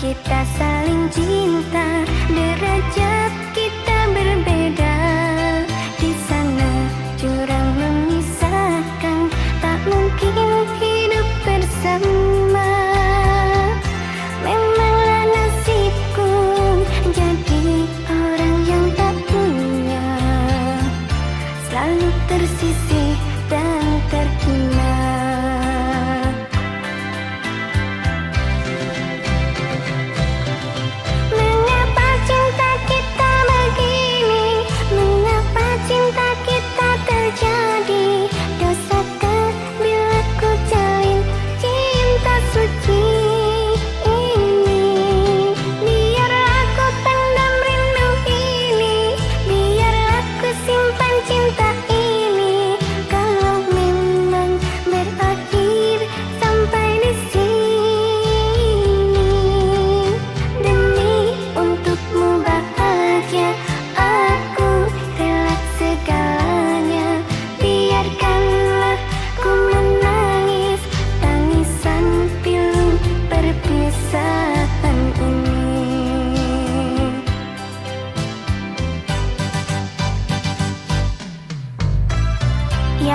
kita saling cinta derajat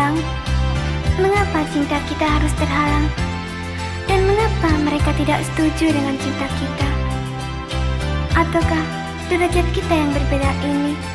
terhalang? Mengapa cinta kita harus terhalang? Dan mengapa mereka tidak setuju dengan cinta kita? Ataukah derajat kita yang berbeda ini?